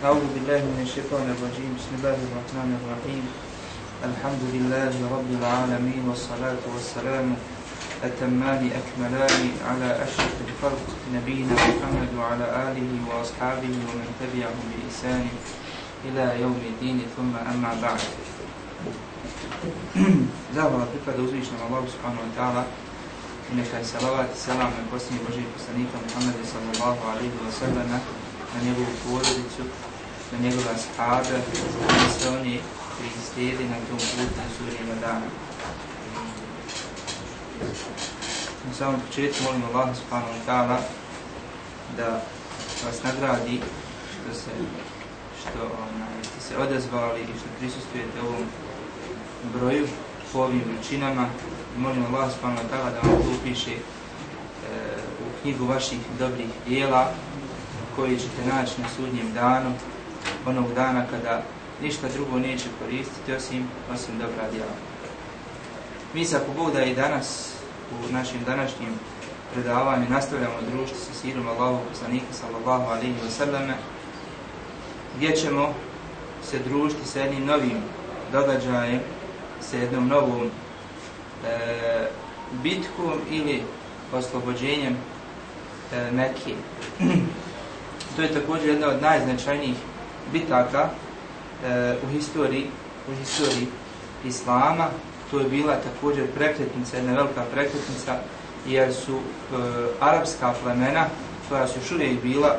أعوذ بالله من الشيطان الرجيم. بسم الله الرحمن الرحيم. الحمد لله رب العالمين والصلاة والسلام أتمان أكملان على أشرف الخلق نبينا محمد وعلى آله وأصحابه ومن تبعهم بإحسان إلى يوم الدين. ثم أما بعد. Zahvala pripada uzvišnjom Allahu subhanahu wa ta'ala i neka je salavat i selam Muhammeda sallallahu alaihi wa sallam na njegovu porodicu, na njegova ashaabe, na sve oni koji se slijedi na tom putu na sudnjima dana. Na samom početku molim Allah subhanahu wa ta'ala da vas nagradi što se što onaj, ste se odazvali i što prisustujete ovom broju po ovim vrućinama. Molim Allah subhanahu wa ta'ala da vam to upiše e, u knjigu vaših dobrih dijela koji ćete naći na sudnjem danu, onog dana kada ništa drugo neće koristiti osim, osim dobra djela. Mi se ako Bog da i danas u našim današnjim predavanju nastavljamo društvo sa sirom Allahu poslanika sallallahu alaihi wa sallame gdje ćemo se družiti sa jednim novim događajem sa jednom novom e, bitkom ili oslobođenjem e, Mekije. to je također jedna od najznačajnijih bitaka e, u historiji u historiji Islama. To je bila također prekretnica, jedna velika prekretnica, jer su e, arapska plemena, koja su još uvijek bila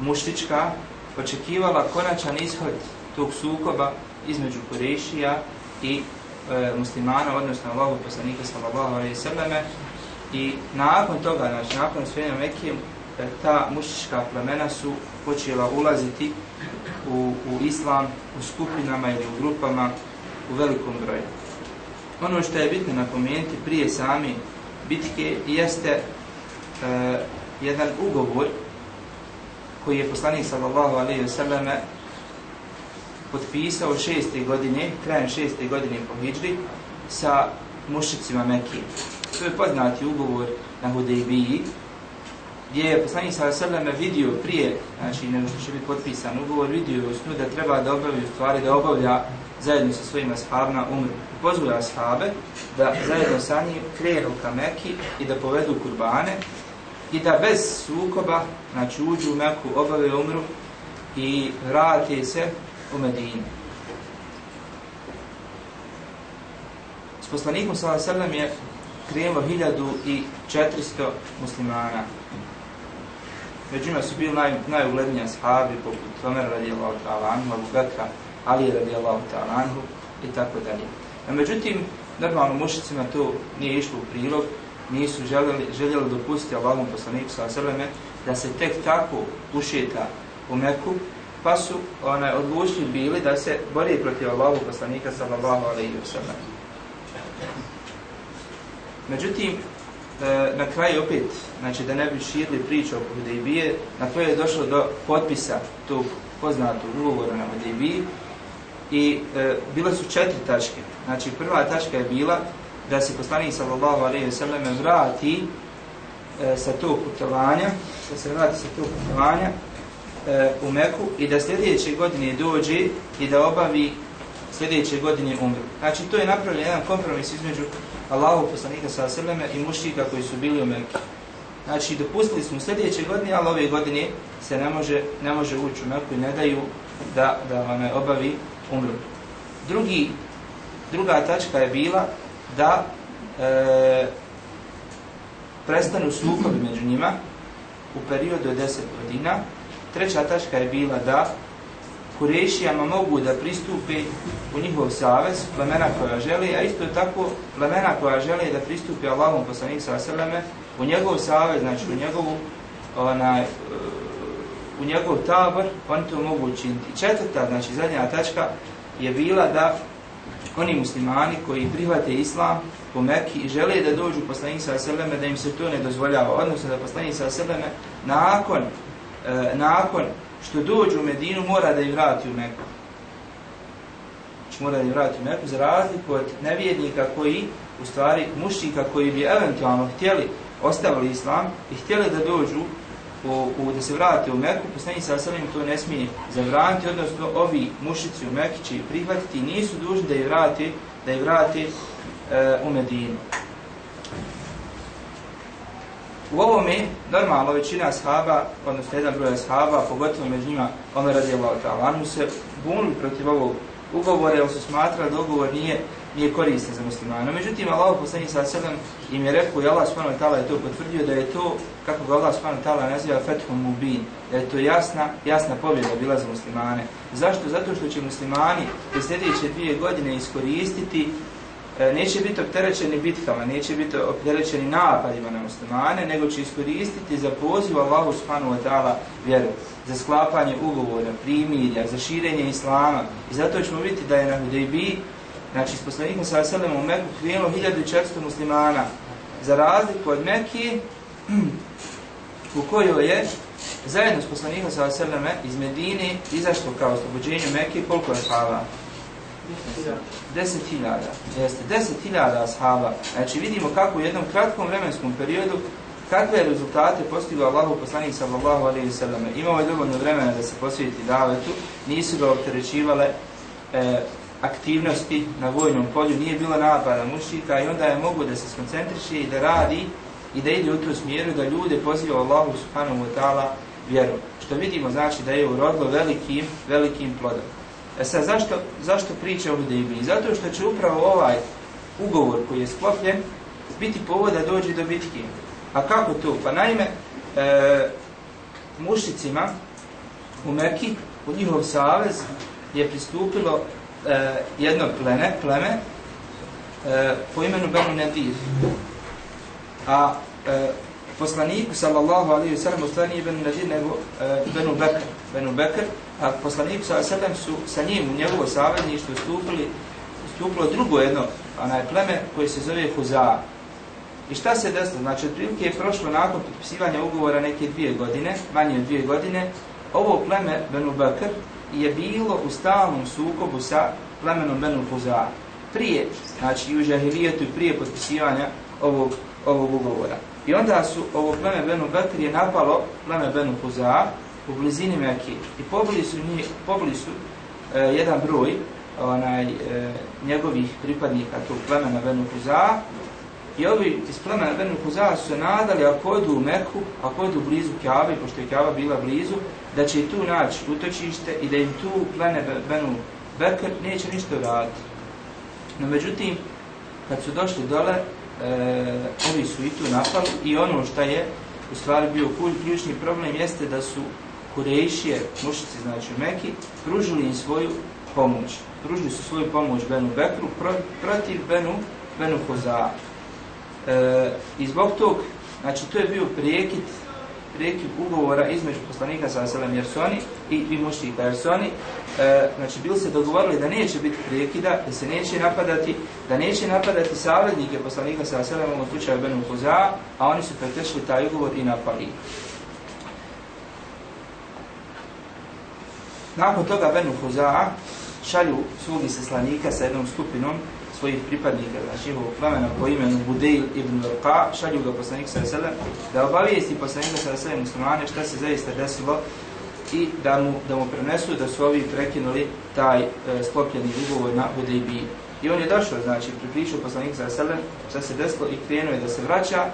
muštička, očekivala konačan ishod tog sukoba između Kurešija i e, muslimana, odnosno Allahu poslanika sallallahu alaihi sallame, i nakon toga, znači nakon svega Mekije, E, ta mušička plemena su počela ulaziti u, u islam u skupinama ili u grupama u velikom broju. Ono što je bitno napomenuti prije sami bitke jeste e, jedan ugovor koji je poslanik sallallahu alejhi ve selleme potpisao šeste godine, krajem šeste godine po Hidžri, sa mušicima Mekije. To je poznati ugovor na Hudejbiji, gdje je poslanik sa Srbeme vidio prije, znači nego što će biti potpisan ugovor, vidio u snu da treba da obavi u stvari, da obavlja zajedno sa svojim ashabima umru. Pozvuje ashabe da zajedno sa njim krenu ka Meki i da povedu kurbane i da bez sukoba, znači uđu u Meku, obave umru i vrati se u Medinu. S poslanikom s.a.v. je krenulo 1400 muslimana. Među njima su bili naj, najugledniji ashabi, poput Omer radijallahu ta'ala anhu, Abu Bakra, Ali radijallahu ta'ala anhu i tako dalje. A međutim, normalno mušicima to nije išlo u prilog, nisu željeli, željeli dopustiti Allahom poslaniku s.a.v. da se tek tako ušeta u Meku, pa su onaj, odlučili bili da se bori protiv Allahu poslanika sallallahu alaihi wa sallam. Međutim, e, na kraju opet, znači da ne bi širili priču o Hudejbije, na kraju je došlo do potpisa tog poznatog ugovora na Hudejbiji i e, bile su četiri tačke. Znači prva tačka je bila da se poslanik sallallahu alejhi ve sellem vrati e, sa tog putovanja, da se vrati sa tog putovanja e, u Meku i da sljedeće godine dođe i da obavi sljedeće godine umru. Znači to je napravljen jedan kompromis između Allahu poslanika sa Seleme i mušika koji su bili u Mekke. Znači dopustili smo sljedeće godine, ali ove godine se ne može, ne može ući u Meku i ne daju da, da vam obavi umru. Drugi, druga tačka je bila da e, prestanu sukobi među njima u periodu od 10 godina treća tačka je bila da Kurešijama mogu da pristupe u njihov savez, plemena koja žele, a isto tako plemena koja žele da pristupe Allahom poslanih sa Seleme u njegov savez, znači u njegovu onaj, u njegov tabor, oni to mogu učiniti. Četvrta, znači zadnja tačka je bila da oni muslimani koji prihvate islam po Mekki i žele da dođu poslanih sa Seleme, da im se to ne dozvoljava, odnosno da poslanih sa Seleme nakon e, nakon što dođu u Medinu mora da ih vrati u Meku. Znači mora da ih vrati u Meku za razliku od nevjednika koji, u stvari mušnika koji bi eventualno htjeli, ostavili islam i htjeli da dođu u, u, da se vrate u Meku, poslanik sa Asalim to ne smije zabraniti, odnosno ovi mušici u Meku će prihvatiti nisu dužni da ih vrati, da ih vrati e, u Medinu. U ovome, normalno, većina ashaba, odnosno jedan broj ashaba, pogotovo među njima, ono radi Allah ta'ala, se bunili protiv ovog ugovora, jer su smatrali da ugovor nije nije koristan za muslimana. Međutim, Allah poslanih sa sedam im je rekao i Allah subhanahu wa ta'ala je to potvrdio da je to, kako ga Allah subhanahu wa ta'ala naziva fethum mubin, da je to jasna, jasna pobjeda bila za muslimane. Zašto? Zato što će muslimani te sljedeće dvije godine iskoristiti E, neće biti opterećeni bitkama, neće biti opterećeni napadima na muslimane, nego će iskoristiti za poziv Allahu subhanahu wa ta'ala vjeru, za sklapanje ugovora, primirja, za širenje islama. I zato ćemo vidjeti da je na Hudejbi Znači, s poslanikom sa Veselem u Meku krenulo 1400 muslimana. Za razliku od Mekije, u kojoj je zajedno s poslanikom sa Veseleme iz Medine izašlo kao oslobođenje Mekije, koliko je 10.000. 10.000. Jeste, 10.000 ashaba. Znači, vidimo kako u jednom kratkom vremenskom periodu kakve rezultate postigao Allahu poslanik sallallahu alejhi ve selleme. Imao ovaj je dovoljno vremena da se posveti davetu, nisu ga opterećivale e, aktivnosti na vojnom polju, nije bilo napada mušika i onda je mogu da se skoncentriše i da radi i da ide u tu smjeru da ljude poziva Allahu subhanahu wa ta'ala vjeru. Što vidimo znači da je urodilo velikim, velikim plodom. E sad, zašto, zašto priča o Hudejbiji? Zato što će upravo ovaj ugovor koji je sklopljen biti povod da dođe do bitke. A kako to? Pa naime, e, mušicima u Meki, u njihov savez, je pristupilo e, jedno pleme, pleme e, po imenu Benu Nadir. A e, poslaniku, sallallahu alaihi wa sallam, stvari nije Benu Nadir, nego e, Benu Bekr. Benu Bekr, a poslaniku, sa alaihi su sa njim u njegovo savjedništvo stupili, stupilo drugo jedno onaj pleme koje se zove Huza. I šta se desilo? Znači, otprilike je prošlo nakon potpisivanja ugovora neke dvije godine, manje od dvije godine, ovo pleme Benu Bekr je bilo u stalnom sukobu sa plemenom Benu Huza. Prije, znači u Žahilijetu i prije potpisivanja ovog, ovog ugovora. I onda su ovo pleme Benu Bekr je napalo pleme Benu Huza u blizini Mekije. I pobili su, nje, pobili su e, jedan broj onaj, e, njegovih pripadnika tog plemena Benu Huza. I ovi iz plemena Benu Huza su se nadali ako odu u Meku, ako odu blizu Kjave, pošto je Kjava bila blizu, da će tu naći utočište i da im tu plene Benu Bekr neće ništa raditi. No međutim, kad su došli dole, e, ovi su i tu napali i ono što je u stvari bio ključni problem jeste da su Kurejšije, mušici znači Meki, pružili im svoju pomoć. Pružili su svoju pomoć Benu Bekru pro, protiv Benu, Benu Hozaa. E, I zbog tog, znači to je bio prijekit prekid ugovora između poslanika sa Selem jer su oni i, i muštika jer su oni e, znači bili se dogovorili da neće biti prekida, da se neće napadati da neće napadati savrednike poslanika sa Selem u slučaju Benu Kuza a oni su pretešli taj ugovor i napali nakon toga Benu Huza'a šalju svog iseslanika sa jednom skupinom svojih pripadnika, znači njihovog plemena po imenu Budejl ibn Vrqa, šalju ga poslanik sa Veselem, da obavijesti poslanika sa Veselem muslimane šta se zaista desilo i da mu, da mu prenesu da su ovi prekinuli taj e, sklopljeni ugovor na Budejbi. I on je došao, znači, pripričao poslanik sa Veselem šta se desilo i krenuo je da se vraća,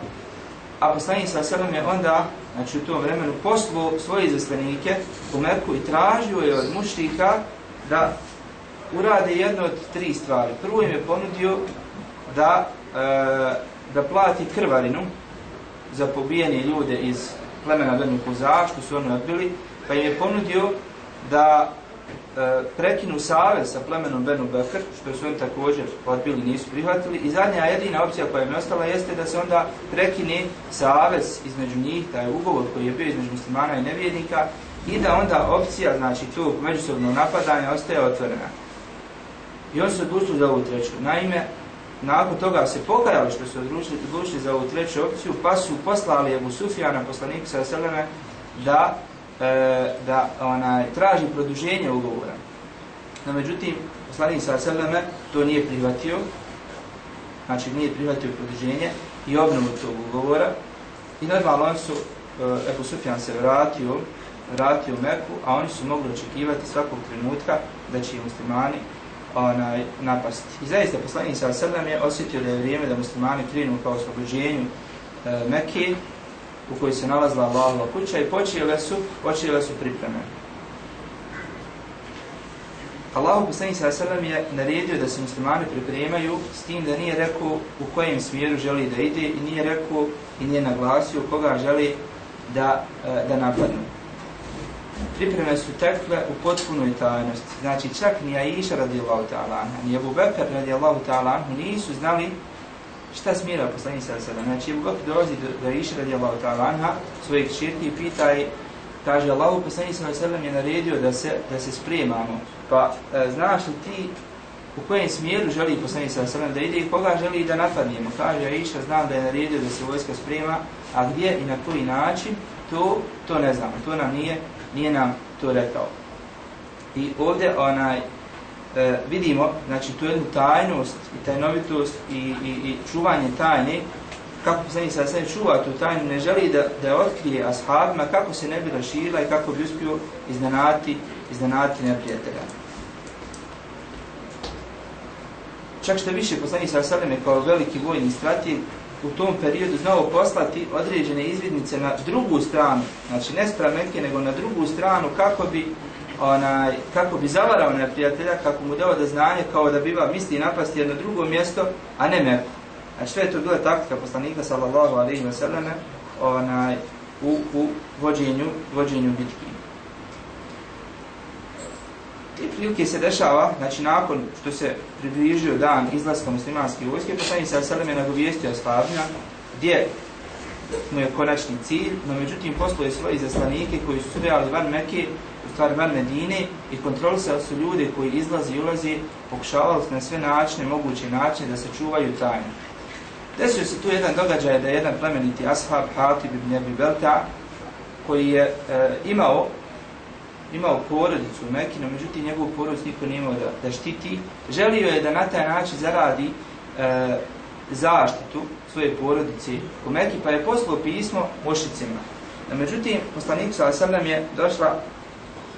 a poslanik sa Veselem je onda, znači u tom vremenu, poslao svoje izaslanike u Merku i tražio je od muštika da urade jedno od tri stvari. Prvo im je ponudio da, e, da plati krvarinu za pobijene ljude iz plemena Benu Kuza, što su oni odbili, pa im je ponudio da E, prekinu savez sa plemenom Benu Bekr, što su oni također odbili, nisu prihvatili. I zadnja jedina opcija koja im je ostala jeste da se onda prekine savez između njih, taj ugovor koji je bio između muslimana i nevjednika, i da onda opcija, znači tog međusobnog napadanje, ostaje otvorena. I oni su odlučili za ovu treću. Naime, nakon toga se pokajali što su odlučili, odlučili za ovu treću opciju, pa su poslali Ebu Sufijana, poslaniku sa Seleme, da, E, da onaj, traži produženje ugovora. No, međutim, poslanik sa Seleme to nije prihvatio, znači nije prihvatio produženje i obnovu tog ugovora. I normalno on su e, Ebu Sufjan se vratio, vratio Meku, a oni su mogli očekivati svakog trenutka da će muslimani onaj, napasti. I zaista poslanik sa seleme je osjetio da je vrijeme da muslimani krenu kao oslobođenju e, Mekke, u kojoj se nalazila Allahova kuća i počele su, počele su pripreme. Allahu poslanik sa selam je naredio da se muslimani pripremaju s tim da nije rekao u kojem smjeru želi da ide i nije rekao i nije naglasio koga želi da, e, da napadnu pripreme su tekle u potpunoj tajnosti. Znači, čak ni Aisha radijallahu ta'ala anha, ni Abu Bakr radijallahu ta'ala nisu znali šta smira poslani sada sada. Znači, Ebu Bakr dolazi do, do Aisha radijallahu ta'ala anha, svojeg čirki i pita i kaže, Allahu poslani sada sada je naredio da se, da se spremamo. Pa, e, znaš li ti u kojem smjeru želi poslani sada sada da ide i koga želi da napadnemo? Kaže, Iša, znam da je naredio da se vojska sprema, a gdje i na koji način, to, to ne znamo. To nam nije nije nam to rekao. I ovdje onaj, e, vidimo, znači, tu jednu tajnost i tajnovitost i, i, i čuvanje tajne, kako se sa sve čuva tu tajnu, ne želi da, da je otkrije ashabima, kako se ne bi raširila i kako bi uspio iznenati, iznenati neprijatelja. Čak što više poslanik sa Saleme kao veliki vojni strateg u tom periodu znao poslati određene izvidnice na drugu stranu, znači ne stranu nego na drugu stranu, kako bi onaj, kako bi zavarao neprijatelja, kako mu dao da znanje, kao da biva misli napasti jedno drugo mjesto, a ne Meku. Znači, sve je to bila taktika poslanika, sallallahu alaihi wa sallam, onaj, u, u vođenju, vođenju bitki. Te prilike se dešava, znači nakon što se približio dan izlaska muslimanske vojske, poslanik sa Selem je nagovijestio Ashabina gdje mu je konačni cilj, no međutim posluje svoje izaslanike koji su sudjali van Mekke, stvari van Medine i kontrolisali su ljude koji izlazi i ulazi, pokušavali na sve načine, moguće načine da se čuvaju tajne. Desio se tu jedan događaj da je jedan plemeniti ashab, Hatib ibn Abi Belta, koji je e, imao imao porodicu u Mekinu, međutim njegovu porodicu niko nije imao da, da štiti. Želio je da na taj način zaradi e, zaštitu svoje porodice u Mekinu, pa je poslao pismo mošicima. Međutim, poslanik sa nam je došla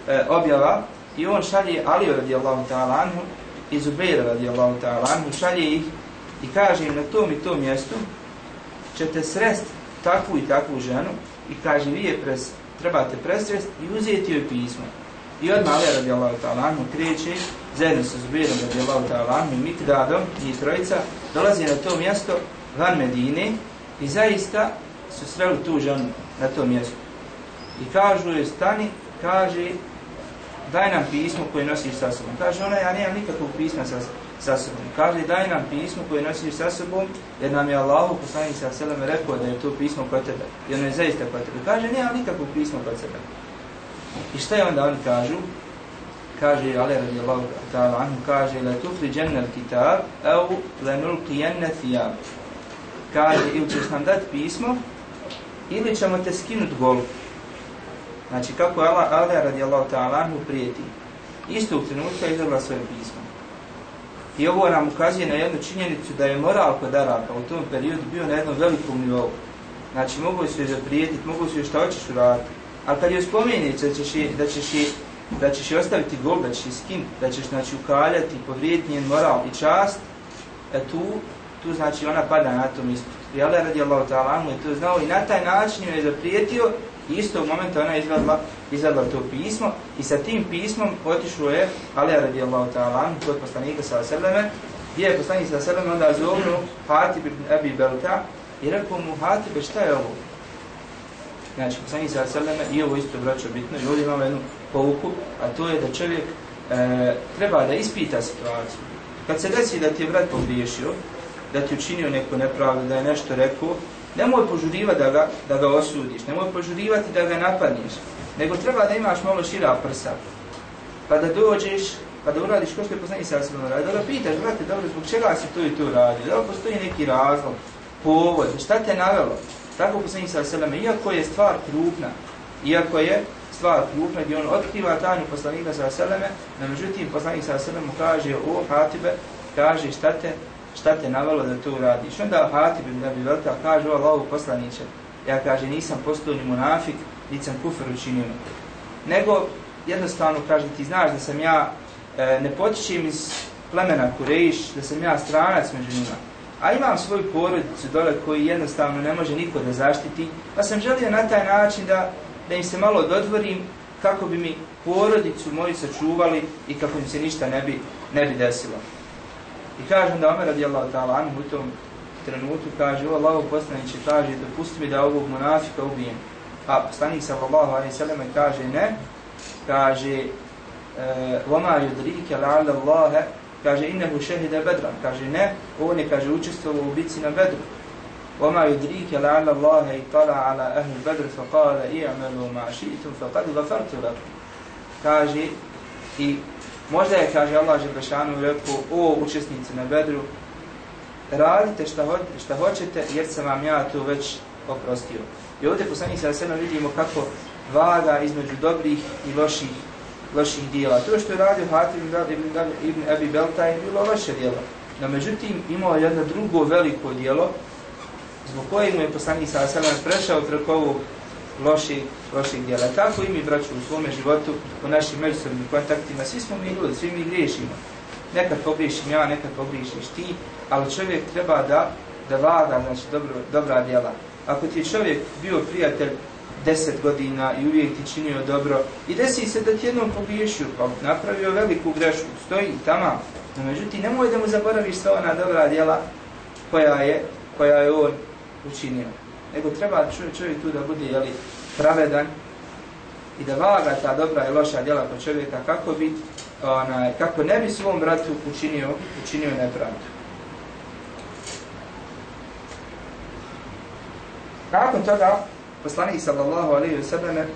e, objava i on šalje Aliju radijallahu ta'ala anhu i Zubeira radijallahu ta'ala anhu, šalje ih i kaže im na tom i tom mjestu ćete srest takvu i takvu ženu i kaže vi je pres, trebate presrest i uzeti joj pismo. I odmah Alija radijallahu ta'ala anhu kreće, zajedno sa Zubeirom radijallahu ta'ala anhu i Mikdadom, i trojica, dolazi na to mjesto van Medine i zaista su sreli tu ženu na tom mjestu. I kažu joj stani, kaže, daj nam pismo koje nosiš sa sobom. Kaže ona, ja nemam nikakvog pisma sa, sa sobom. Kaže, daj nam pismo koje nosiš sa sobom, jer nam je Allah u poslanih sa selem rekao da je to pismo kod tebe. I ono je zaista kod tebe. Kaže, nemam nikakvog pisma kod sebe. I šta je onda oni kažu? Kaže, ali radi Allah ta'ala anhu, kaže, la tufli džennel kitab, au la nulki thijab. Kaže, ili ćeš nam dati pismo, ili ćemo te skinuti golu. Znači, kako je Allah, Ali radi Allah ta'ala mu prijeti. Isto u trenutka izdala svojim pismom. I ovo nam ukazuje na jednu činjenicu da je moral kod Araka u tom periodu bio na jednom velikom nivou. Znači, mogu se joj zaprijetiti, mogu se joj šta hoćeš uraditi. Ali kad joj spomeniš da ćeš je, da ćeš je, da ćeš je ostaviti gol, da ćeš je skin, da ćeš znači, ukaljati, povrijediti njen moral i čast, e tu, tu znači ona pada na tom ispitu. I Allah radi Allah ta'ala je to znao i na taj način joj je zaprijetio i isto u momentu ona izvadla, izvadla to pismo i sa tim pismom otišlo je Alija radijallahu ta'ala kod poslanika sa Seleme, gdje je poslanik sa Seleme onda zovnu Hatib ibn Abi Belta i rekao mu Hatib, šta je ovo? Znači, poslanik sa Seleme i ovo isto vraća bitno i ovdje imamo jednu pouku, a to je da čovjek e, treba da ispita situaciju. Kad se desi da ti je brat pogriješio, da ti učinio neko nepravdu, da je nešto rekao, nemoj požurivati da ga, da ga osudiš, nemoj požurivati da ga napadniš, nego treba da imaš malo šira prsa. Pa da dođeš, pa da uradiš ko što je poznanje sa Seleme radi, da ga pitaš, brate, dobro, zbog čega si to i to radio, da li postoji neki razlog, povod, šta te navelo, Tako poslanik sa seleme, iako je stvar krupna, iako je stvar krupna gdje on otkriva tajnu poslanika sa seleme, no međutim poslanik sa seleme kaže o Hatibe, kaže šta te, šta te navalo da to uradiš. Onda Hatib da bi Velta kaže o Allahu poslaniće, ja kaže nisam postao ni munafik, niti sam kufr učinio. Nego jednostavno kaže ti znaš da sam ja e, ne potičem iz plemena Kurejiš, da sam ja stranac među njima. A imam svoju porodicu dole koji jednostavno ne može niko da zaštiti, pa sam želio na taj način da, da im se malo dodvorim kako bi mi porodicu moju sačuvali i kako im se ništa ne bi, ne bi desilo. I kažem da Omer radijallahu ta'ala anhu u tom trenutku kaže, o Allahu poslaniće kaže, dopusti mi da ovog monafika ubijem. Pa poslanik sallallahu alaihi sallam kaže ne, kaže, وَمَا يُدْرِيكَ لَعَلَّ اللَّهَ kaže innehu šehide bedran, kaže ne, on je, kaže, učestvovao u bici na bedru. وَمَا يُدْرِيكَ لَعَلَّ اللَّهَ اِطَلَى عَلَى أَهْلِ الْبَدْرِ فَقَالَ إِعْمَلُوا مَا شِئِتُمْ فَقَدْ غَفَرْتُ لَكُمْ kaže i možda je, kaže Allah Žebešanu rekao, o učesnici na bedru, radite šta, ho šta hoćete jer sam vam ja to već oprostio. I ovdje poslanih sada sedno vidimo kako vaga između dobrih i loših loših dijela. To što je radio Hatim ibn, ibn Abi Belta je bilo loše dijelo. No međutim imao jedno drugo veliko dijelo zbog kojeg mu je poslanik sada sedno prešao preko ovog loših, loših djela. Tako i mi, braću, u svome životu, u našim međusobnim kontaktima, svi smo mi ljudi, svi mi griješimo. Nekad pogriješim ja, nekad pogriješiš ti, ali čovjek treba da da vlada, znači, dobro, dobra djela. Ako ti je čovjek bio prijatelj deset godina i uvijek ti činio dobro i desi se da ti jednom pogriješio, pa napravio veliku grešku, stoji tamo. No, međutim, nemoj da mu zaboraviš sva ona dobra djela koja je, koja je on učinio. Nego treba čovjek, čovjek tu da bude jeli, pravedan i da vaga ta dobra i loša djela kod čovjeka kako bi onaj, kako ne bi svom bratu učinio, učinio nepravdu. Nakon toga, poslanik sallallahu alaihi wa sallam, e,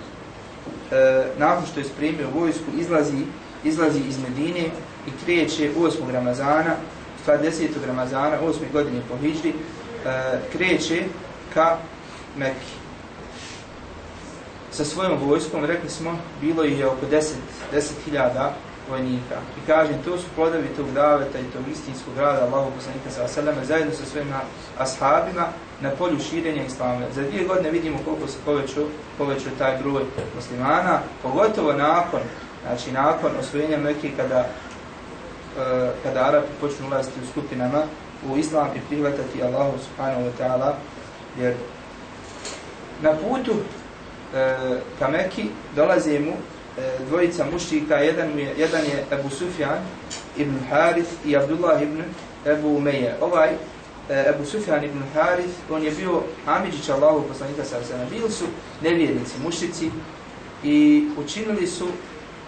nakon što je spremio vojsku, izlazi, izlazi iz Medine i kreće 8. Ramazana, stvar 10. Ramazana, 8. godine po Hidžri, e, kreće ka Mekki. Sa svojom vojskom, rekli smo, bilo je oko 10.000 10 vojnika. I kažem, to su plodovi tog daveta i tog istinskog grada Allahog poslanika sa Asalama zajedno sa svojim ashabima na polju širenja islama. Za dvije godine vidimo koliko se povećao, povećao taj broj muslimana, pogotovo nakon, znači nakon osvojenja Mekke kada, e, kada Arapi počnu ulaziti u skupinama u islam i prihvatati Allahu subhanahu wa ta'ala, jer na putu e, ka Meki dolaze mu E, dvojica mušika, jedan je, jedan je Ebu Sufjan ibn Harith i Abdullah ibn Ebu Umeje. Ovaj e, Ebu Sufjan ibn Harith, on je bio Amidžić Allahu poslanika sa Arsena. Bili su nevjernici, mušici i učinili su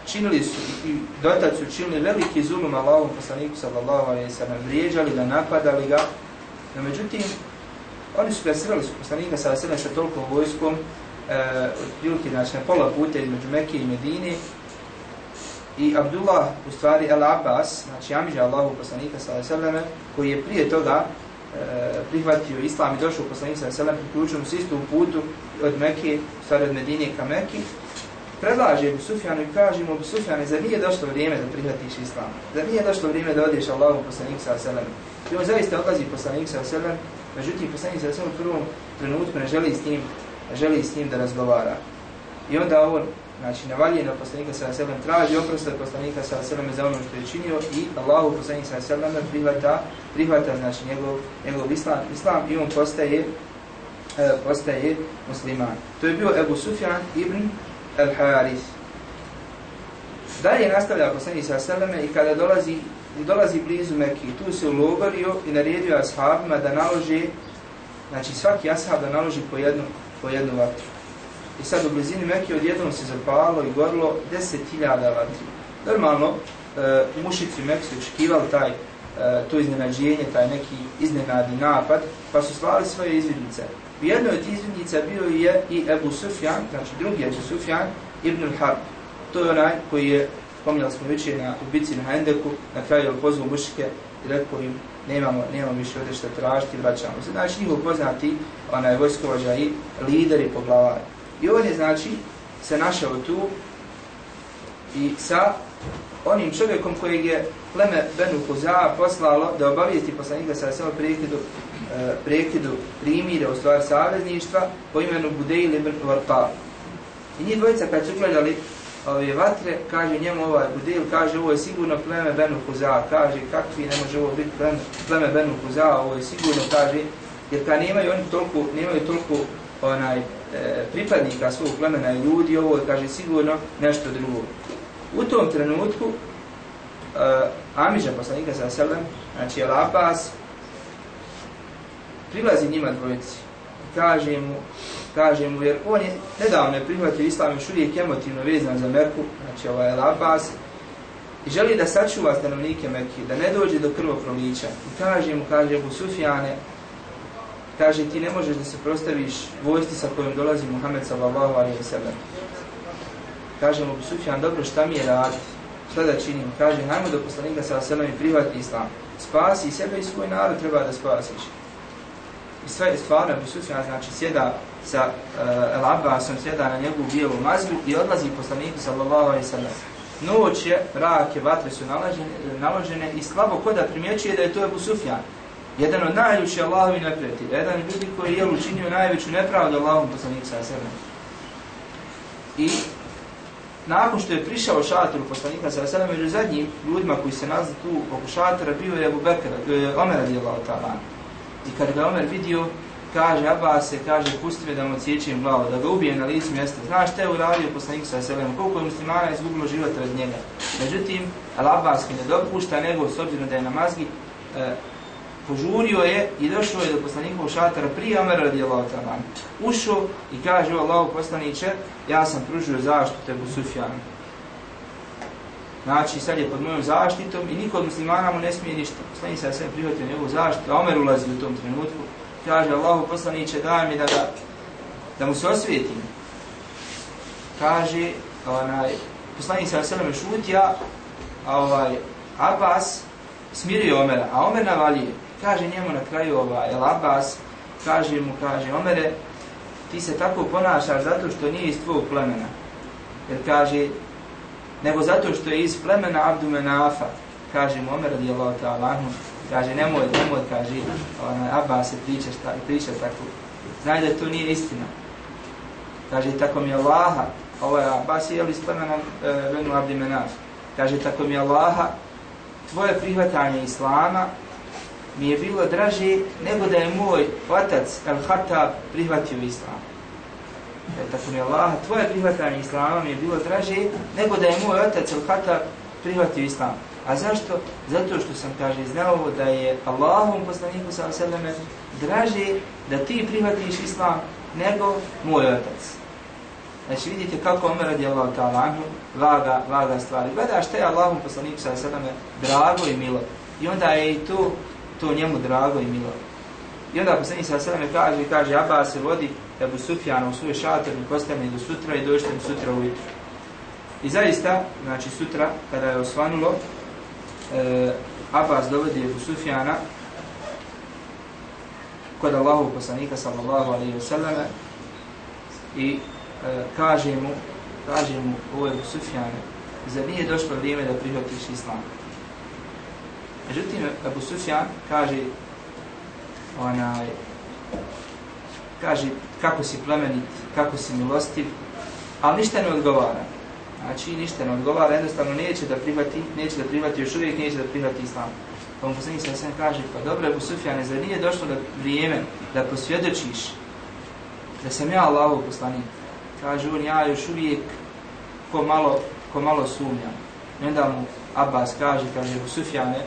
činili su i dotad su činili veliki zulum Allahom poslaniku sallallahu alaihi sallam, vrijeđali ga, napadali ga, no međutim, oni su presirali su poslanika sa alaihi sa tolkom vojskom, e, otprilike uh, znači na pola puta između Mekke i Medine i Abdullah u stvari El Abbas znači Amidža Allahu poslanika sallallahu koji je prije toga e, prihvatio islam i došao poslanik sa alejhi priključio mu se isto u putu od Mekke stvari od Medine ka Mekke predlaže Ebu Sufjanu i kaže mu Ebu Sufjane, zar nije došlo vrijeme da prihvatiš islam? Zar nije došlo vrijeme da odeš Allahu poslanik sallallahu I on zaista odlazi poslanik sallallahu međutim poslanik sa u prvom trenutku ne želi s tim želi s njim da razgovara. I onda on, znači, navalje na poslanika sa selem, traži oprost od poslanika sa selem za ono što je činio i Allahu poslanik sa selem prihvata, prihvata, znači, njegov, njegov islam, islam i on postaje, e, postaje musliman. To je bio Ebu Sufjan ibn al-Harith. Dalje nastavlja poslanik sa seleme i kada dolazi dolazi blizu Mekki, tu se ulogorio i naredio ashabima da nalože, znači svaki ashab da naloži po jednu po jednu vatru. I sad u blizini Mekke odjednom se zapalo i gorilo deset hiljada vatri. Normalno, e, mušici Mekke su očekivali taj, e, to iznenađenje, taj neki iznenadni napad, pa su slali svoje izvidnice. U jednoj od izvidnica bio je i Ebu Sufjan, znači drugi Ebu Sufjan, Ibn al-Harb. To je onaj koji je, spominjali smo već na ubici na Hendeku, na kraju je pozvao mušike i rekao im, nemamo, nemamo više ovdje što tražiti, vraćamo se. Znači, njihov poznati onaj vojskovođa i lider i poglavar. I on je, znači, se našao tu i sa onim čovjekom kojeg je pleme Benu Huza poslalo da obavijesti poslanika sa svema prijekidu e, prekidu primire, u stvar savezništva, po imenu Budeil ibn Vartal. I njih dvojica kad su gledali ove vatre, kaže njemu ovaj Budil, kaže ovo je sigurno pleme Benu Huza, kaže kakvi ne može ovo biti pleme, pleme Benu Huza, ovo je sigurno, kaže, jer kad nemaju oni toliko, nemaju toliko onaj, e, pripadnika svog plemena i ljudi, ovo je, kaže, sigurno nešto drugo. U tom trenutku, e, Amiža poslanika sa Selem, znači El Abbas, prilazi njima dvojici kaže mu, kaže mu, jer on je nedavno je prihvatio islam još uvijek emotivno vezan za Merku, znači ovaj El Abbas, i želi da sačuva stanovnike Mekke, da ne dođe do krvoprolića. I kaže mu, kaže mu, Sufjane, kaže ti ne možeš da se prostaviš vojsti sa kojom dolazi Muhammed sallallahu alaihi wa sallam. Kaže mu, Sufjan, dobro, šta mi je rad? Šta da činim? Kaže, hajmo do poslanika sallallahu alaihi wa sallam i prihvati islam. Spasi sebe i svoj narod treba da spasiš. I sve stvarno, Abu Sufjan, znači, sjeda sa uh, El Abbasom, sjeda na njegovu bijelu mazgu i odlazi poslaniku sallallahu alaihi sallam. Noć je, rake, vatre su naložene, naložene i slabo ko da primjećuje da je to Abu Sufjan. Jedan od najljuči Allahovi neprijatelji, jedan od ljudi koji je učinio najveću nepravdu Allahom poslaniku sallallahu alaihi sallam. I nakon što je prišao šatoru poslanika sallallahu alaihi sallam, među zadnjim ljudima koji se nalazi tu oko šatora, bio je Abu Bekr, e, Omer radijallahu ta'ala. I kad ga Omer vidio, kaže Abbas se, kaže, pusti me da mu ciječim glavu, da ga ubije na licu mjesta. Znaš šta je uradio poslanik sa Selem, koliko je muslimana izgubilo život rad njega. Međutim, Al Abbas mi ne dopušta, nego s obzirom da je namazgi, e, požurio je i došao je do poslanikovog šatara prije Omer radijallahu ta'ala. Ušao i kaže, Allahu poslaniće, ja sam pružio zaštitu tebu Sufjanu. Znači, sad je pod mojom zaštitom i niko od muslimana mu ne smije ništa. Poslanik se sve prihvatio njegovu zaštitu, a Omer ulazi u tom trenutku. Kaže, Allahu poslaniće, daj mi da, ga, da mu se osvijetim. Kaže, onaj, poslanik sa sve šutija, a ovaj, Abbas smirio Omera, a Omer navalije. Kaže njemu na kraju, ovaj, El Abbas, kaže mu, kaže, Omere, ti se tako ponašaš zato što nije iz tvojeg plemena. Jer kaže, nego zato što je iz plemena Abdu Menafa, kaže mu Omer radijallahu ta'ala anhu, kaže nemoj, nemoj, kaže, ona, Abba se priča, šta, priča tako. Znaj da to nije istina. Kaže, tako mi je Allaha, ovo je Abbas je jel iz plemena e, Benu Abdi Menaf. Kaže, tako mi je Allaha, tvoje prihvatanje Islama mi je bilo draže nego da je moj otac El-Hatab prihvatio Islam. Jer tako mi Allah, tvoje prihvatanje Islama mi je bilo draže nego da je moj otac ili Hatab prihvatio Islam. A zašto? Zato što sam, kaže, znao da je Allahom poslaniku sa oseleme draže da ti prihvatiš Islam nego moj otac. Znači vidite kako Omer radi Allah ta'ala anhu vaga, vaga stvari. Gleda šta je Allahom poslaniku sa oseleme drago i milo. I onda je i to, to njemu drago i milo. I onda poslanik sa oseleme kaže, kaže, Abba se vodi Ebu Sufjana u svoj šator i postane do sutra i došte mi sutra ujutru. I zaista, znači sutra, kada je osvanulo, e, Abbas dovodi Ebu Sufjana kod Allahu poslanika sallallahu alaihi wa i e, kaže mu, kaže mu ovo Ebu Sufjane, zar nije došlo vrijeme da prihvatiš islam? Međutim, Ebu Sufjan kaže, onaj, kaže, kako si plemenit, kako si milostiv, ali ništa ne odgovara. Znači, ništa ne odgovara, jednostavno neće da prihvati, neće da prihvati, još uvijek neće da prihvati islam. Pa mu poslanik sam sam kaže, pa dobro, Ebu Sufjane, zar nije došlo da vrijeme da posvjedočiš da sam ja Allahu poslanik? Kaže on, ja još uvijek ko malo, ko malo sumnjam. I onda mu Abbas kaže, kaže Ebu Sufjane,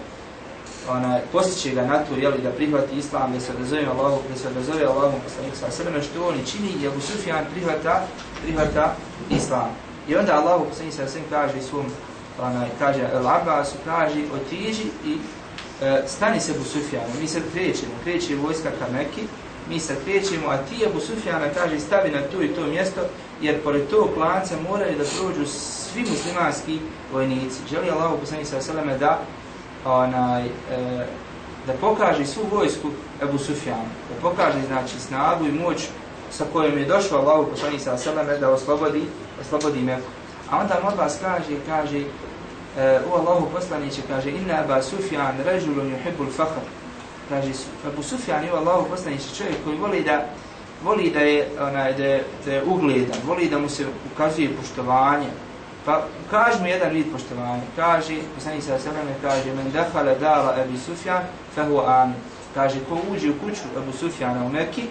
ona postiče ga na to jeli, da prihvati islam, da se odazove Allahu, da se odazove Allahu poslanik sa sveme, što on čini, je Abu Sufjan prihvata, prihvata islam. I onda Allahu poslanik sa srme kaže svom, onaj, kaže El Abbasu, kaže, otiži i e, stani se Abu Sufjanu, mi se krećemo, kreće vojska ka Mekki, mi se krećemo, a ti Abu Sufjana kaže, stavi na tu i to mjesto, jer pored tog lanca moraju da prođu svi muslimanski vojnici. Želi Allahu poslanik sa srme da onaj, e, da pokaže svu vojsku Ebu Sufjanu, da pokaže znači snagu i moć sa kojom je došao Allah poslani sa da oslobodi, oslobodi Meku. A onda mu vas kaže, kaže, e, u Allahu poslaniće kaže, inna Aba Sufjan režulun juhibbul fakhr. kaže, Abu Sufjan i u Allahu poslaniće čovjek koji voli da voli da je, onaj, da, je, da je ugledan, voli da mu se ukazuje poštovanje. Pa kaže mu jedan vid poštovanja. Kaže, poslanik sa sveme kaže, men defale dala Abu Sufjan, fehu amin. Kaže, ko uđe u kuću Abu Sufjana u Mekki,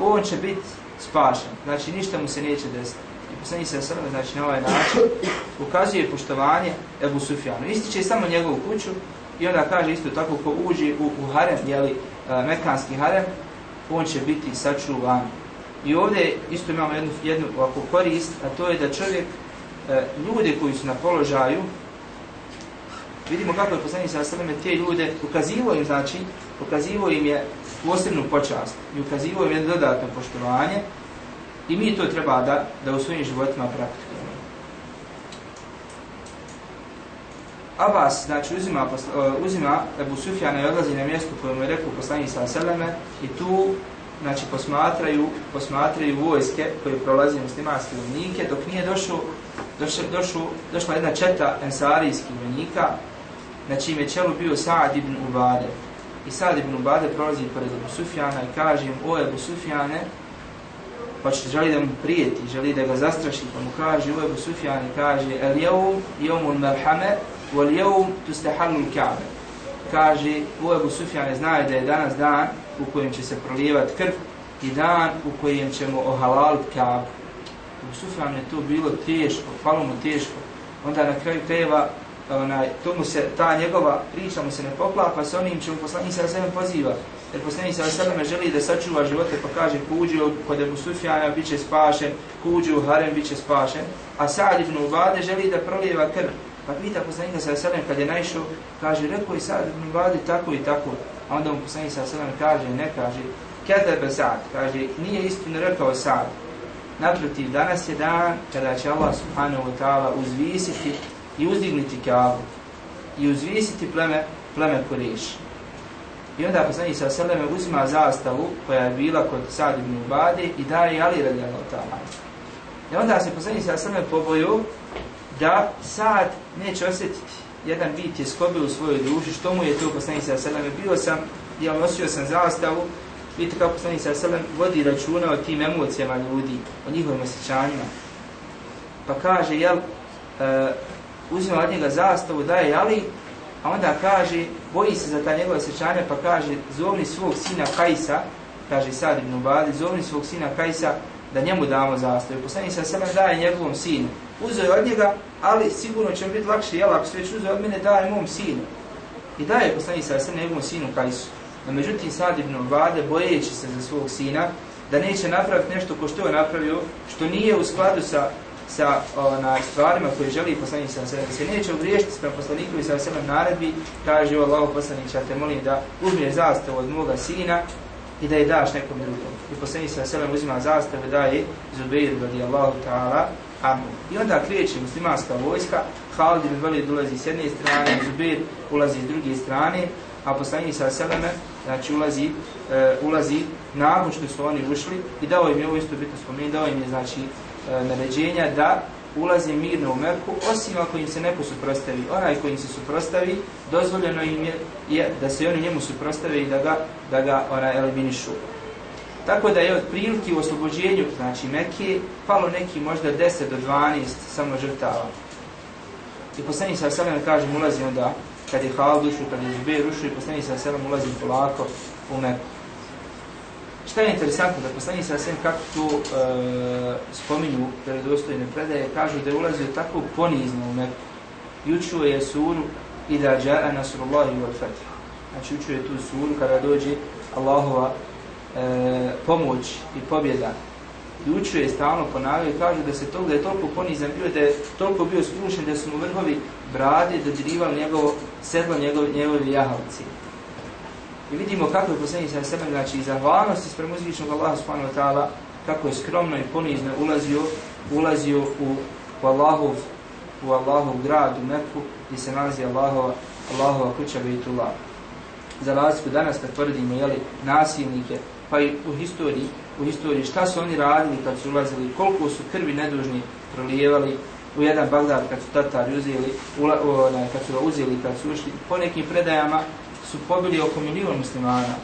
on će biti spašen. Znači, ništa mu se neće desiti. I poslanik se sveme, znači, na ovaj način, ukazuje poštovanje Ebu Sufjanu. Ističe samo njegovu kuću i onda kaže isto tako, ko uđe u, u harem, jeli, e, mekanski harem, on će biti sačuvan. I ovdje isto imamo jednu, jednu ovako korist, a to je da čovjek, e, ljude koji su na položaju, vidimo kako je poslanik sa sveme te ljude, ukazivo im, znači, ukazivo im je posebnu počast i ukazivo im je dodatno poštovanje i mi to treba da, da u svojim životima praktikujemo. Abbas, znači, uzima, e, uzima Ebu Sufjana i odlazi na mjesto koje mu je rekao poslanji sa Seleme i tu, znači, posmatraju, posmatraju vojske koje prolazi muslimanske vojnike, dok nije došao, došao, došao, došla jedna četa ensarijskih vojnika, na čim je čelu bio Sa'ad ibn Ubade. I Sa'ad ibn Ubade prolazi pored Ebu Sufjana i kaže im, o Ebu Sufjane, pa će želi da mu prijeti, želi da ga zastraši, pa mu kaže, u Ebu Sufjan kaže, el jevum jevmul merhame, wal yawm tustahallu al-ka'ba kaže u Ebu Sufjan zna da je danas dan u kojem će se prolijevat krv i dan u kojem ćemo ohalalit Ka'bu Abu Sufjan je to bilo teško palo mu teško. Onda na kraju teva, onaj, to mu se, ta njegova priča mu se ne poklapa sa onim čemu poslanik sa sebe poziva. Jer poslanik sa sve želi da sačuva živote pa kaže ko uđe kod Ebu Sufjana bit će spašen, ko uđe u harem bit će spašen. A Sa'ad ibn Ubade želi da prolijeva krv. Pa pita poslanika sa selem kad je naišao, kaže, rekao je Sa'ad ibn Ubade tako i tako. A onda mu poslanik sa selem kaže, ne kaže, kada be sad, kaže, nije istinu rekao Sa'ad. Naprotiv, danas je dan kada će Allah subhanahu wa ta'ala uzvisiti i uzdigniti kavu i uzvisiti pleme, pleme Kuriš. I onda poslanik sa Seleme uzima zastavu koja je bila kod Sad ibn Ubade i daje Ali radijallahu ta'ala. I onda se poslanik sa Seleme poboju da sad neće osjetiti jedan bit je u svojoj duši, što mu je to poslanik sa Seleme. Bio sam, ja nosio sam zastavu, vidite kako poslanik sa Seleme vodi računa o tim emocijama ljudi, o njihovim osjećanjima. Pa kaže, jel, uh, uzima od njega zastavu, daje ali, a onda kaže, boji se za ta njegove osjećanja, pa kaže, zovni svog sina Kajsa, kaže Sad ibn Ubadi, zovni svog sina Kajsa, da njemu damo zastavu. Poslanik sa sebe daje njegovom sinu uzeo je od njega, ali sigurno će biti lakše, jel, ako se već uzeo od mene, daje mom sinu. I daje poslani sa sebe njegovom sinu Kajsu. No međutim, sad ibn Ubade, bojeći se za svog sina, da neće napraviti nešto ko što je napravio, što nije u skladu sa sa ona, stvarima koje želi poslanik sa sebe, se neće ogriješiti sprem poslaniku i sa sebe naredbi, kaže o Allahu poslanića, te molim da uzmiješ zastavu od moga sina i da je daš nekom drugom. I poslanik sa sebe uzima zastavu daje Zubeiru radijallahu ta'ala, Abu. I onda kreće muslimanska vojska, Halid ibn Velid ulazi s jedne strane, Zubir ulazi s druge strane, a poslanik sa Seleme, znači ulazi, uh, ulazi nakon što su oni ušli i dao im je ovo isto bitno spomeni, dao im je znači E, naređenja da ulaze mirno u Merku, osim ako im se neko suprostavi. Onaj koji im se suprostavi, dozvoljeno im je, je da se oni njemu suprostave i da ga, da ga ona eliminišu. Tako da je od prilike u oslobođenju, znači Mekije, palo neki možda 10 do 12 samo žrtava. I poslanik sa selem kažem, ulazi onda, kad je Hal ušao, kad je Zubir ušao, i poslanik sa selem ulazi polako u Meku. Šta je interesantno, da poslanik sa selem kako to e, spominju predostojne predaje, kažu da je ulazio tako ponizno u Meku. I učuo je suru i da džara nasrullahi wal fatih. Znači učuo je tu suru kada dođe Allahova e, pomoć i pobjeda i učuje stalno ponavio i kaže da se to da je toliko ponizan bio, da je toliko bio skrušen da su mu vrhovi brade dodirivali njegovo sedlo njegov, njegovi jahalci. I vidimo kako je posljednji sa sebe, znači i zahvalnosti sprem uzvičnog Allaha subhanahu wa ta'ala, kako je skromno i ponizno ulazio, ulazio u, u Allahov, u Allahov grad, u Meku, gdje se nalazi Allahova, Allahova kuća Bejtullah. Za razliku danas kad tvrdimo, jeli, nasilnike, pa i u historiji, u historiji šta su oni radili kad su ulazili, koliko su krvi nedužni prolijevali u jedan Bagdad kad su Tatari uzeli, ula, o, ne, kad su ga uzeli, kad su ušli, po nekim predajama su pobili oko milion muslimana.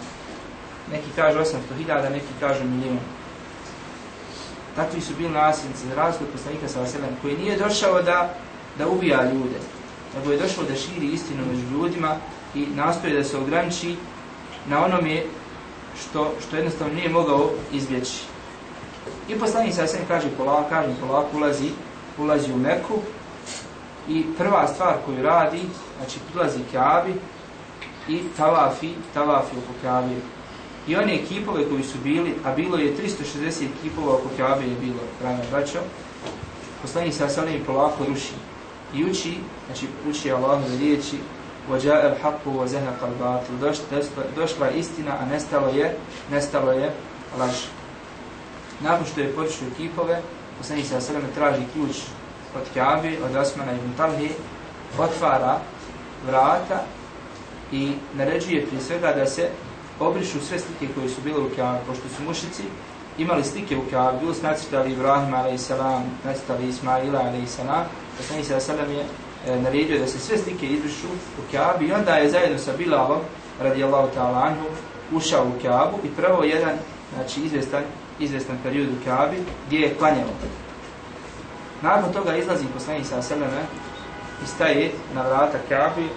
Neki kažu 800.000, neki kažu milion. Takvi su bili nasilnici, za razliku od poslanika sa Vaselem, koji nije došao da, da ubija ljude, nego je došao da širi istinu među ljudima i nastoje da se ograniči na onome što, što jednostavno nije mogao izbjeći. I poslanik sa Vaselem kaže polako, kaže polako, ulazi, ulazi u Meku i prva stvar koju radi, znači prilazi Kjabi, i tavafi, tavafi oko Kaabi. I one ekipove koji su bili, a bilo je 360 ekipova oko Kaabe je bilo, pravno braćo, poslanik sa Vaselem polako ruši i uči, znači uči Allahove riječi وَجَاءَ الْحَقُّ وَزَهَقَ الْبَاطِلُ Došla je istina, a nestalo je, nestalo je laž. Nakon što je počeo kipove, poslanik sa Seleme traži ključ od Kjabe, od Asmana ibn Talhi, otvara vrata i naređuje prije svega da se obrišu sve slike koje su bile u Kjabe, pošto su mušici imali slike u Kjabe, bilo su nacitali Ibrahim a.s., nacitali Ismaila a.s., poslanik sa Seleme je e, naredio da se sve slike izbrišu u Kjabi i onda je zajedno sa Bilalom, radijallahu ta'ala anhu, ušao u Kjabu i prvo jedan, znači izvestan, izvestan period u Kjabi, gdje je klanjao. Nakon toga izlazi poslanik sa Seleme i staje na vrata Kjabi,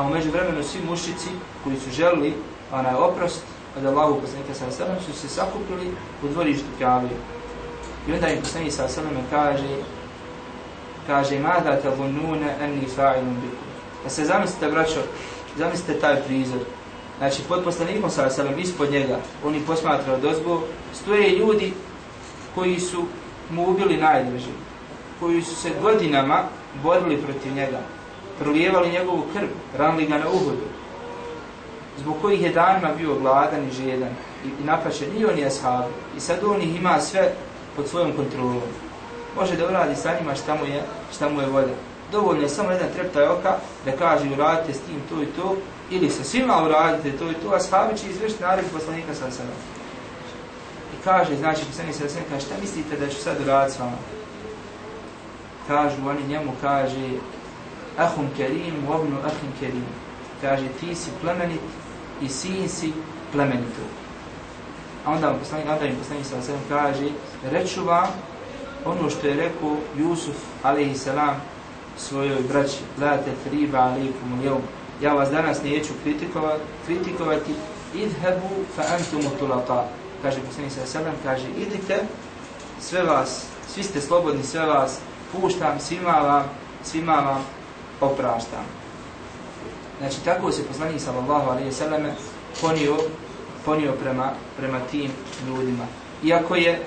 a umeđu vremenu svi mušici koji su želili onaj oprost od Allahu poslanika sa Seleme su se sakupili u dvorištu Kjabi. I onda im poslanik sa Seleme kaže kaže mada te vunune enni fa'ilun biku. Da pa se zamislite, braćo, zamislite taj prizor. Znači, pod poslanikom sa vaselom, ispod njega, oni posmatrao dozgo, stoje ljudi koji su mu ubili najdrži, koji su se godinama borili protiv njega, prolijevali njegovu krv, ranili ga na uhodu, zbog kojih je danima bio gladan i žedan i, i napačen, i on je ashab, i sad on ih ima sve pod svojom kontrolom može da uradi sa njima šta mu je, šta mu je volja. Dovoljno je samo jedan treptaj oka da kaže uradite s tim to i to, ili sa svima uradite to i to, ashabi će izvršiti nared poslanika sa sada. I kaže, znači, poslanik sa sada, šta mislite da ću sad uraditi s vama? Kažu, oni njemu kaže, ahun kerim, obnu ahun kerim. Kaže, ti si plemenit i sin si plemenitu. A onda, im poslanik, onda im poslanik sa osam kaže, reću vam, ono što je rekao Jusuf alaihi salam, svojoj braći la te triba alikum ljom ja vas danas neću kritikovati, kritikovati idhebu fa antum tulata kaže poslanik sa osam, kaže idite sve vas svi ste slobodni sve vas puštam svima vam svima vam opraštam znači tako se poslanik sallallahu alaihi ve selleme ponio ponio prema prema tim ljudima iako je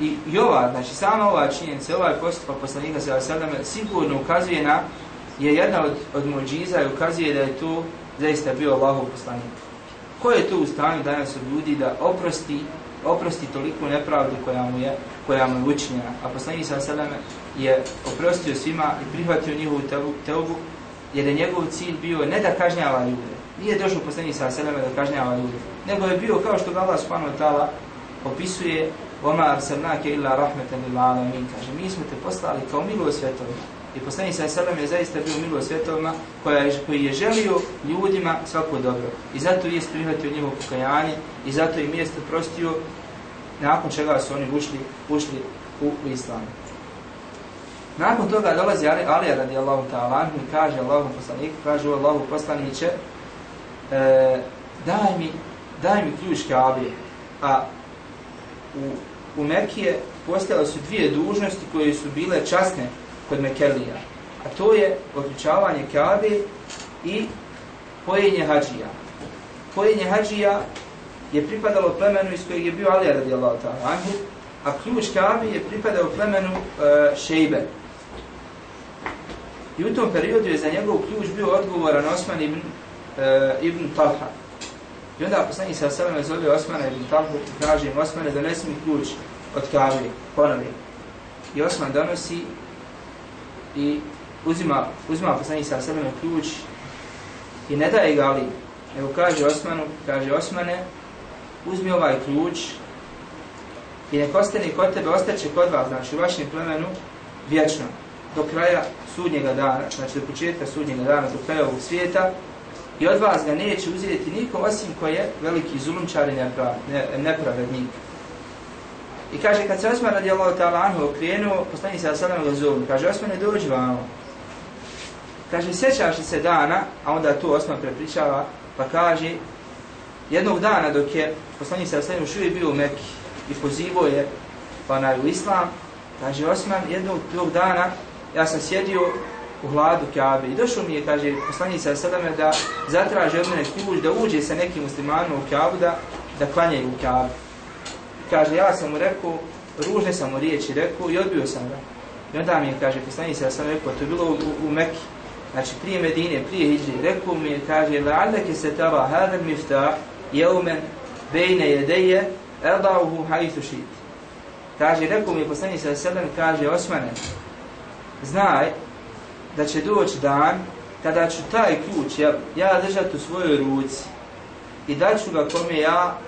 I, i ova, znači sama ova činjenica, ovaj postupak poslanika sallallahu sa Asadama sigurno ukazuje na, je jedna od, od mođiza i ukazuje da je to zaista bio Allahov poslanik. Ko je tu u stanju danas od ljudi da oprosti, oprosti toliko nepravdu koja mu je, koja mu je učinjena? A poslanik sa seleme je oprostio svima i prihvatio njihovu teobu, jer je njegov cilj bio ne da kažnjava ljude. Nije došao poslanik sa seleme da kažnjava ljude, nego je bio kao što ga Allah subhanahu ta'ala opisuje Oma arsalnake illa rahmetan lil alamin. Kaže, mi smo te poslali kao milo svjetovima. I poslanik sa sallam je zaista bio milo svjetovima koja je, koji je želio ljudima svako dobro. I zato je prihvatio njihovo pokajanje i zato im mjesto prostio nakon čega su oni ušli, ušli u, u islam. Nakon toga dolazi Ali, Alija radijallahu ta'ala i kaže Allahu poslaniku, kaže Allahu poslaniće, e, daj mi, daj mi ključ Kabe, a u, u Mekije postale su dvije dužnosti koje su bile časne kod Mekelija. A to je odličavanje Kabe i pojenje hađija. Pojenje hađija je pripadalo plemenu iz kojeg je bio Alija radijallahu ta'ala anhu, a ključ Kabe je pripadao plemenu uh, Šejbe. I u tom periodu je za njegov ključ bio odgovoran Osman ibn, uh, ibn Talha. I onda poslanik sa seleme zove Osmana ibn Talhu i kaže im Osmane donesi mi ključ od Kabe, ponovi. I Osman donosi i uzima, uzima poslanik sa sebe ključ i ne daje ga ali, Evo kaže Osmanu, kaže Osmane, uzmi ovaj ključ i nek ostane kod tebe, ostaće kod vas, znači u vašem plemenu, vječno, do kraja sudnjega dana, znači do početka sudnjega dana, do kraja ovog svijeta, i od vas ga neće uzeti niko osim ko je veliki zulumčar i nepravednik. I kaže, kad se Osman radi ta'ala anhu okrenuo, poslani se Asalam ga zovem, kaže, Osman ne dođi vamo. Kaže, sjećaš li se dana, a onda tu Osman prepričava, pa kaže, jednog dana dok je poslani se Asalam još uvijek bio u Mekki i pozivo je pa onaj u Islam, kaže, Osman, jednog tog dana, ja sam sjedio u hladu Kaabe. I došao mi je, kaže, poslani se Asalam da zatraže od mene ključ da uđe sa nekim muslimanom u Kaabu da, da klanjaju u Kaabu kaže, ja sam mu rekao, ružne sam mu riječi rekao i odbio sam ga. I onda mi je, kaže, poslani se, ja sam rekao, to je bilo u, u, u Mekki, znači prije Medine, prije Hidži, rekao mi je, kaže, la'allake se tava hadal miftah, jeumen, bejne jedeje, edauhu hajtu šit. Kaže, rekao mi je, poslani se, sedem, kaže, Osmane, znaj da će doći dan kada ću taj ključ ja, ja držati u svojoj ruci i daću ga kome ja,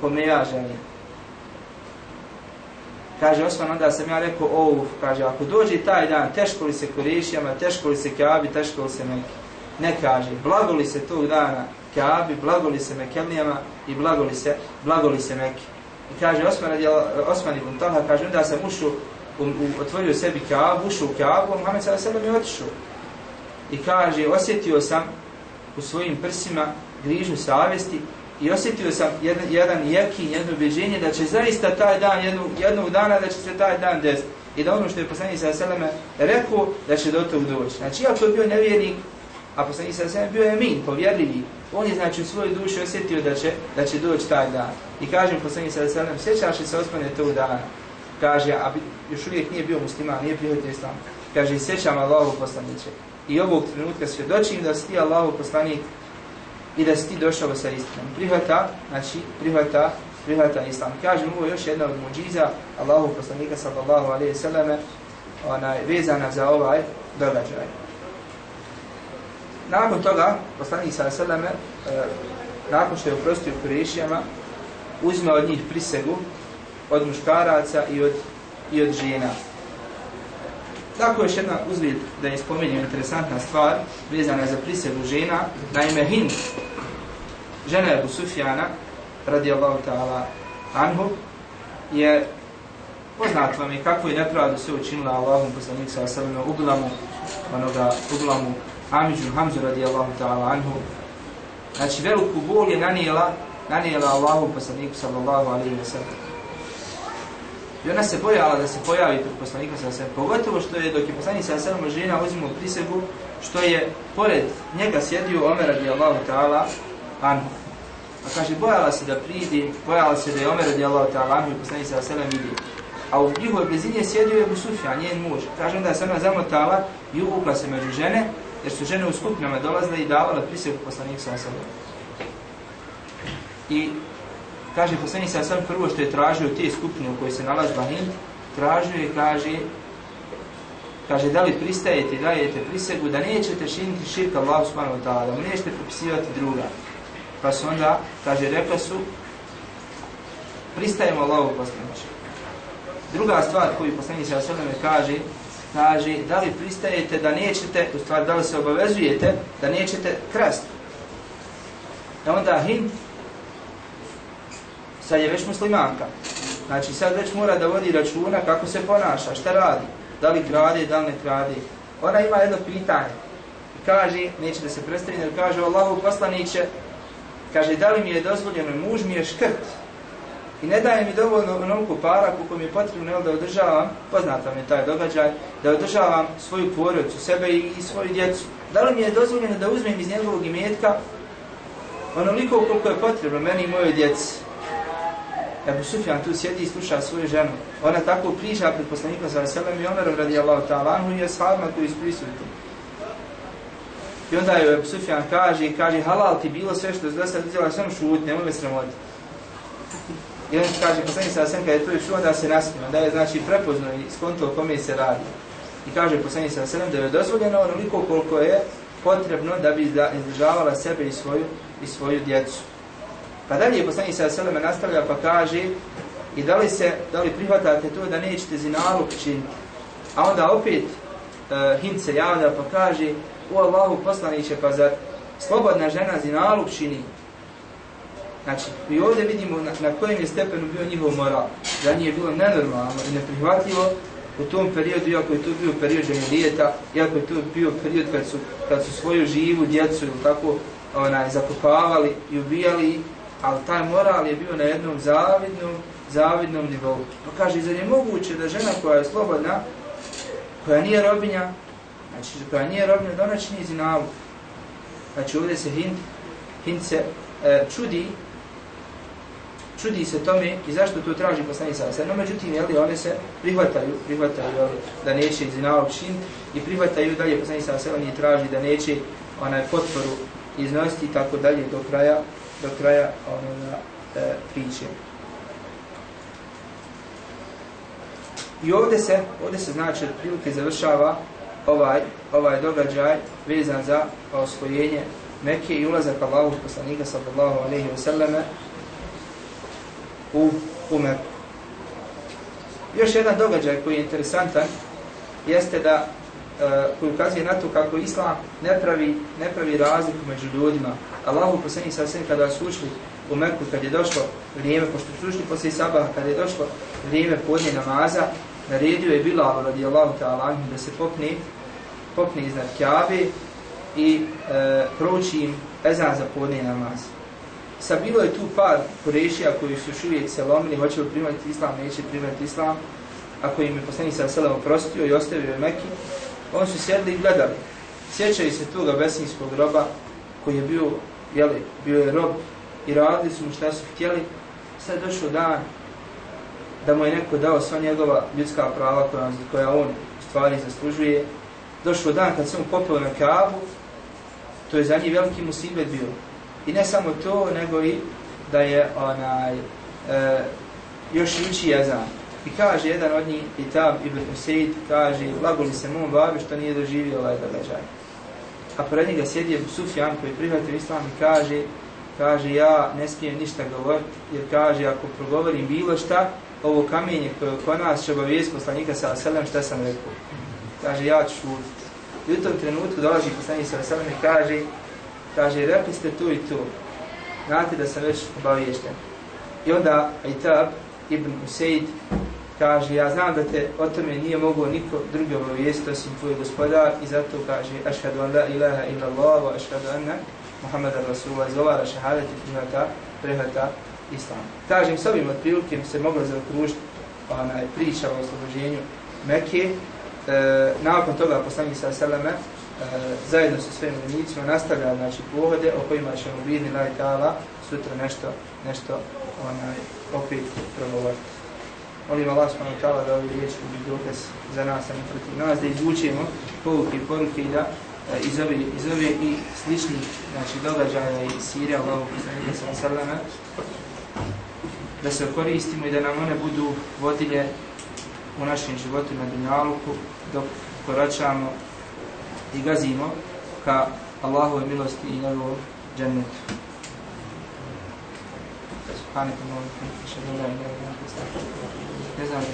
kome ja želim. Kaže Osman, onda sam ja rekao, uf, kaže, ako dođe taj dan, teško li se Kurešijama, teško li se Kaabi, teško li se Mekke. Ne kaže, blago li se tog dana Kaabi, blago li se Mekelnijama i blago li se, blago li se Mekke. I kaže Osman, Osman ibn Talha, kaže, onda sam ušao, u, u, otvorio sebi Kaabu, ušao u Kaabu, a Muhammed sada sebe mi otišao. I kaže, osjetio sam u svojim prsima grižu savjesti i osjetio sam jedan, jedan jekin, jedno ubeđenje da će zaista taj dan, jednu, jednog dana da će se taj dan desiti. I da ono što je poslanik sa Seleme rekao da će do tog doći. Znači, iako je bio nevjernik, a poslanik sa Seleme bio je min, povjerljivi, on je znači u svojoj duši osjetio da će, da će doći taj dan. I kažem poslanik sa Seleme, sjećaš li se ospane tog dana? Kaže, a još uvijek nije bio musliman, nije prihvatio islam. Kaže, sjećam Allahu poslaniće. I ovog trenutka svjedočim da si ti Allahu poslanik i da si ti došao sa istinom. Prihvata, znači prihvata, prihvata islam. Kažem, ovo je još jedna od muđiza Allahu poslanika sallallahu alaihi sallame onaj, vezana za ovaj događaj. Nakon toga, poslanik sallallahu alaihi sallame, e, nakon što je uprostio Kurešijama, uzme od njih prisegu od muškaraca i od, i od žena. Tako još jedna uzvid da je spomenuo interesantna stvar vezana za prisegu žena. Naime, Hind, žena Ebu Sufjana, radijallahu ta'ala anhu, je poznat vam je kako je nepravdu se učinila Allahom poslanik sa osrme u uglamu, onoga uglamu Amidžu Hamzu radijallahu ta'ala anhu. Znači, veliku bol je nanijela, nanijela Allahom poslaniku sallallahu alaihi wa sallam. I ona se bojala da se pojavi pred poslanikom sa osrme, Pogotovo što je dok je poslanik sa osrme žena uzimo prisegu, što je pored njega sjedio Omer radijallahu ta'ala anhu. A kaže, bojala se da pridi, bojala se da je Omer radi Allah ta'ala anhu i poslanik sa selem vidi. A u njihovoj blizini sjedio je Ebu Sufjan, njen muž. Kaže onda se ona zamotala i uvukla se među žene, jer su žene u skupinama dolazile i davala prisegu poslanik sa selem. I kaže poslani sa selem prvo što je tražio te skupine u kojoj se nalazi Bahim, tražio je, kaže, kaže, da li pristajete, da dajete prisegu, da nećete šiniti širka Allah subhanahu wa ta'ala, da mu nećete propisivati druga. Pa su onda, kaže, rekla su, pristajemo Allahu poslaniče. Druga stvar koju poslani sa sam kaže, kaže, da li pristajete da nećete, u stvari, da li se obavezujete da nećete krasti. Da onda Hind sad je već muslimanka. Znači sad već mora da vodi računa kako se ponaša, šta radi, da li krade, da li ne krade. Ona ima jedno pitanje. Kaže, neće da se predstavi, jer kaže Allahu poslaniće, kaže da li mi je dozvoljeno, muž mi je škrt i ne daje mi dovoljno onoliko para koliko mi je potrebno da održavam, poznata mi taj događaj, da održavam svoju porodicu, sebe i, i svoju djecu. Da li mi je dozvoljeno da uzmem iz njegovog imetka onoliko koliko je potrebno meni i mojoj djeci. Ebu Sufjan tu sjedi i sluša svoju ženu. Ona tako priča pred poslanikom sa Veselem i Omerom radijallahu ta'ala anhu i ashabima koji su prisutni. I onda je Ebu Sufjan kaže, kaže, halal ti bilo sve što je do sad uzela, samo šut, nemoj me sramoti. I on kaže, poslanik sa sam kada je to išlo, onda se nasmio, da je znači prepozno i skonto o kome se radi. I kaže poslanik sa sam da je dozvoljeno onoliko koliko je potrebno da bi izdržavala sebe i svoju, i svoju djecu. Pa dalje poslanik sa seleme nastavlja pa kaže i da li se, da li prihvatate to da nećete zinalog činiti. A onda opet eh, uh, Hind se javlja pa kaže u Allahu poslaniće pa zar, slobodna žena zinaluk čini. Znači, i ovdje vidimo na, na kojem je stepenu bio njihov moral. Da nije bilo nenormalno i neprihvatljivo u tom periodu, iako je to bio period džemilijeta, iako je to bio period kad su, kad su svoju živu djecu ili tako onaj, zakopavali i ubijali, ali taj moral je bio na jednom zavidnom, zavidnom nivou. Pa kaže, zar je moguće da žena koja je slobodna, koja nije robinja, znači koja nije robna da ona čini zinalu. Znači ovdje se Hind, Hind se e, čudi, čudi se tome i zašto to traži poslanik sa sve. No međutim, jeli, one se prihvataju, prihvataju jeli, da neće zinalu čin i prihvataju dalje poslanik sa sve, oni traži da neće onaj potporu iznositi i tako dalje do kraja, do kraja onoga e, priče. I ovdje se, ovdje se znači prilike završava ovaj, ovaj događaj vezan za osvojenje Mekke i ulazak Allahu poslanika sallallahu alejhi ve selleme u, u Meku. Još jedan događaj koji je interesantan jeste da uh, koji ukazuje na to kako Islam ne pravi, ne pravi razliku među ljudima. Allahu poslanik sallallahu alejhi kada su ušli u Meku, kad je došlo vrijeme, pošto su ušli poslije sabaha, kad je došlo vrijeme podnje namaza, naredio je Bilal radijallahu ta'ala da se popne, popne iznad Kjabe i e, proći im ezan za podne namaz. Sa bilo je tu par kurešija koji su još uvijek se lomili, hoće li primati islam, neće primati islam, ako im je poslanik sa selam oprostio i ostavio je Meki, oni su sjedli i gledali. Sjećaju se toga besinskog roba koji je bio, jeli, bio je rob i radili su mu šta su htjeli. Sad je došao dan da mu je neko dao sva njegova ljudska prava koja, koja on stvari zaslužuje. Došao dan kad se on popeo na kabu, to je za njih veliki musibet bio. I ne samo to, nego i da je onaj, e, još uči jezan. I kaže jedan od njih, Itab ibn Usaid, kaže, lagoli se mom babi što nije doživio ovaj događaj. A pored njega sjedi Sufjan koji prihvatio islam i kaže, kaže, ja ne smijem ništa govoriti, jer kaže, ako progovorim bilo šta, ovo kamenje koje oko nas će obavijest poslanika sa selem šta sam rekao? Kaže, ja ću šutiti. I u tom trenutku dolazi poslanik sa selem i kaže, kaže, rekli ste tu i tu. Znate da sam već obaviješten. I onda Aitab ibn Usaid kaže, ja znam da te o tome nije mogao niko drugi obavijesti osim tvoj gospodar i zato kaže, ašhadu an la ilaha illa Allah wa ašhadu anna Muhammad Rasulullah izgovara šahadet i prihvata, prihvata islam. Kažem, s ovim otprilike se mogla zaokružiti onaj priča o oslobođenju Mekke. E, nakon toga poslanik sa Seleme e, zajedno sa svojim vojnicima nastavlja znači, pohode o kojima ćemo vidjeti laj tala sutra nešto, nešto onaj, opet progovoriti. Molim Allah subhanahu ta'ala da ovi riječi budu dokaz za nas, a ne protiv nas, da izvučemo povuke i poruke i da e, iz ove, iz ove i sličnih znači, događaja i sirija Allahog poslanika sa Seleme da se koristimo i da nam one budu vodilje u našem životu na dunjaluku dok koračamo i gazimo ka Allahove milosti i njegovom džennetu. Subhanakallahu wa